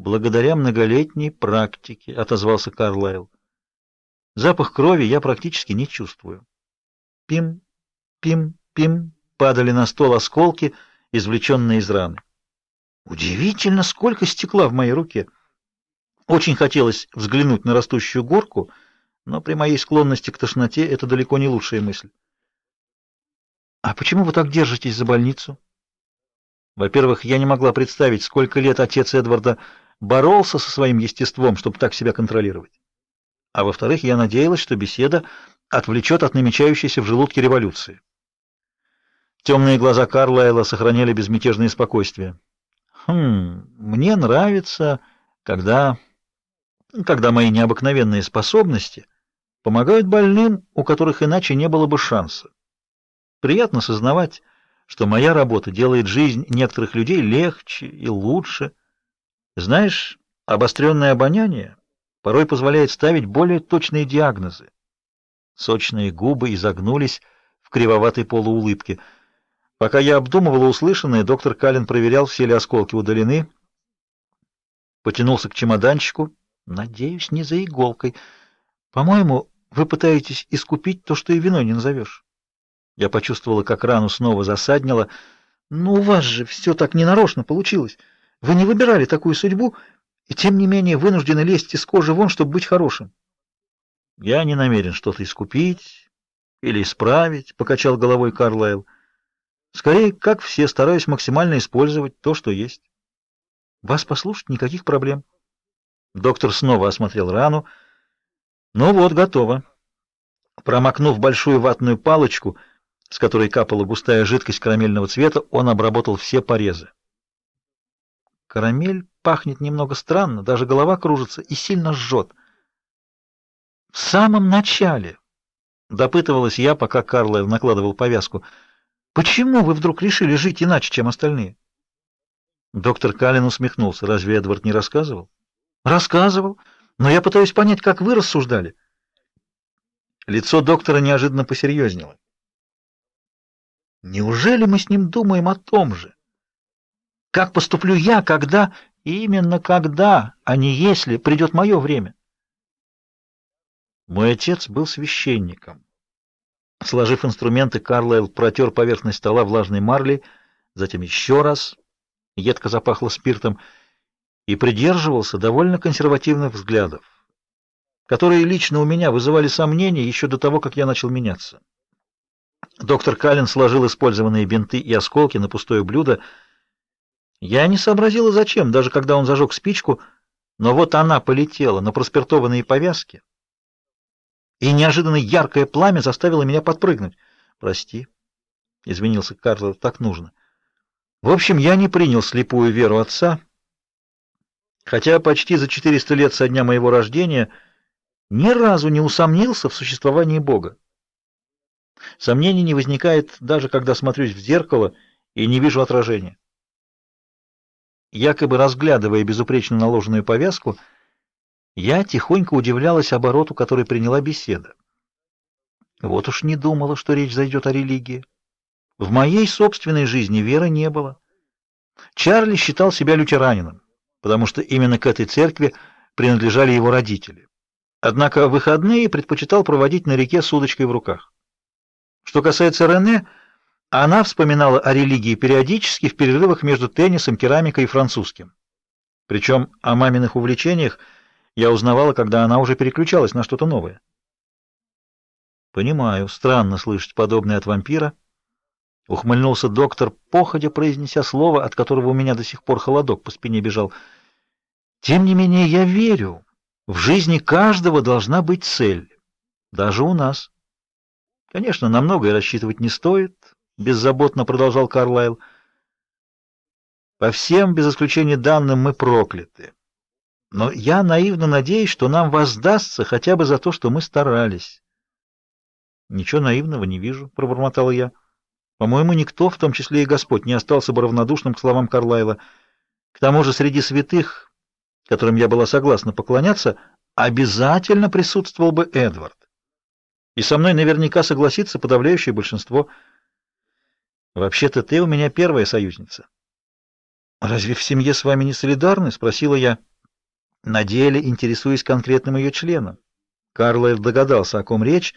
Благодаря многолетней практике, отозвался Карлайл. Запах крови я практически не чувствую. Пим, пим, пим, падали на стол осколки, извлеченные из раны. Удивительно, сколько стекла в моей руке. Очень хотелось взглянуть на растущую горку, но при моей склонности к тошноте это далеко не лучшая мысль. А почему вы так держитесь за больницу? Во-первых, я не могла представить, сколько лет отец Эдварда боролся со своим естеством, чтобы так себя контролировать. А во-вторых, я надеялась, что беседа отвлечет от намечающейся в желудке революции. Темные глаза Карлайла сохраняли безмятежное спокойствие. Хм, мне нравится, когда когда мои необыкновенные способности помогают больным, у которых иначе не было бы шанса. Приятно сознавать, что моя работа делает жизнь некоторых людей легче и лучше. Знаешь, обостренное обоняние порой позволяет ставить более точные диагнозы. Сочные губы изогнулись в кривоватой полуулыбке. Пока я обдумывала услышанное, доктор Каллен проверял, все ли осколки удалены. Потянулся к чемоданчику. Надеюсь, не за иголкой. По-моему, вы пытаетесь искупить то, что и виной не назовешь. Я почувствовала, как рану снова засаднило. Ну, у вас же все так ненарочно получилось. Вы не выбирали такую судьбу, и тем не менее вынуждены лезть из кожи вон, чтобы быть хорошим. Я не намерен что-то искупить или исправить, покачал головой Карлайл. Скорее, как все, стараюсь максимально использовать то, что есть. Вас послушать никаких проблем. Доктор снова осмотрел рану. Ну вот, готово. Промокнув большую ватную палочку, с которой капала густая жидкость карамельного цвета, он обработал все порезы. Карамель пахнет немного странно, даже голова кружится и сильно жжет. В самом начале, допытывалась я, пока Карлайл накладывал повязку, почему вы вдруг решили жить иначе, чем остальные? Доктор Каллен усмехнулся. Разве Эдвард не рассказывал? Рассказывал, но я пытаюсь понять, как вы рассуждали. Лицо доктора неожиданно посерьезнело. Неужели мы с ним думаем о том же? Как поступлю я, когда, именно когда, а не если придет мое время? Мой отец был священником. Сложив инструменты, Карлайл протер поверхность стола влажной марлей, затем еще раз, едко запахло спиртом, и придерживался довольно консервативных взглядов, которые лично у меня вызывали сомнения еще до того, как я начал меняться. Доктор Каллен сложил использованные бинты и осколки на пустое блюдо. Я не сообразила зачем, даже когда он зажег спичку, но вот она полетела на проспиртованные повязки, и неожиданно яркое пламя заставило меня подпрыгнуть. Прости, извинился Карл, так нужно. В общем, я не принял слепую веру отца, хотя почти за 400 лет со дня моего рождения ни разу не усомнился в существовании Бога. Сомнений не возникает даже когда смотрюсь в зеркало и не вижу отражения. Якобы разглядывая безупречно наложенную повязку, я тихонько удивлялась обороту, который приняла беседа. Вот уж не думала, что речь зайдет о религии. В моей собственной жизни веры не было. Чарли считал себя лютеранином, потому что именно к этой церкви принадлежали его родители. Однако выходные предпочитал проводить на реке с удочкой в руках. Что касается Рене, она вспоминала о религии периодически в перерывах между теннисом, керамикой и французским. Причем о маминых увлечениях я узнавала, когда она уже переключалась на что-то новое. Понимаю, странно слышать подобное от вампира. Ухмыльнулся доктор, походя произнеся слово, от которого у меня до сих пор холодок по спине бежал. Тем не менее, я верю. В жизни каждого должна быть цель, даже у нас. Конечно, на многое рассчитывать не стоит, беззаботно продолжал Карлайл. По всем без исключения данным мы прокляты. Но я наивно надеюсь, что нам воздастся хотя бы за то, что мы старались. Ничего наивного не вижу, пробормотал я. По-моему, никто, в том числе и Господь, не остался бы равнодушным к словам Карлайла. К тому же среди святых, которым я была согласна поклоняться, обязательно присутствовал бы Эдвард. И со мной наверняка согласится подавляющее большинство. Вообще-то ты у меня первая союзница. Разве в семье с вами не солидарны, спросила я. на деле интересуясь конкретным ее членом. Карлайл догадался, о ком речь,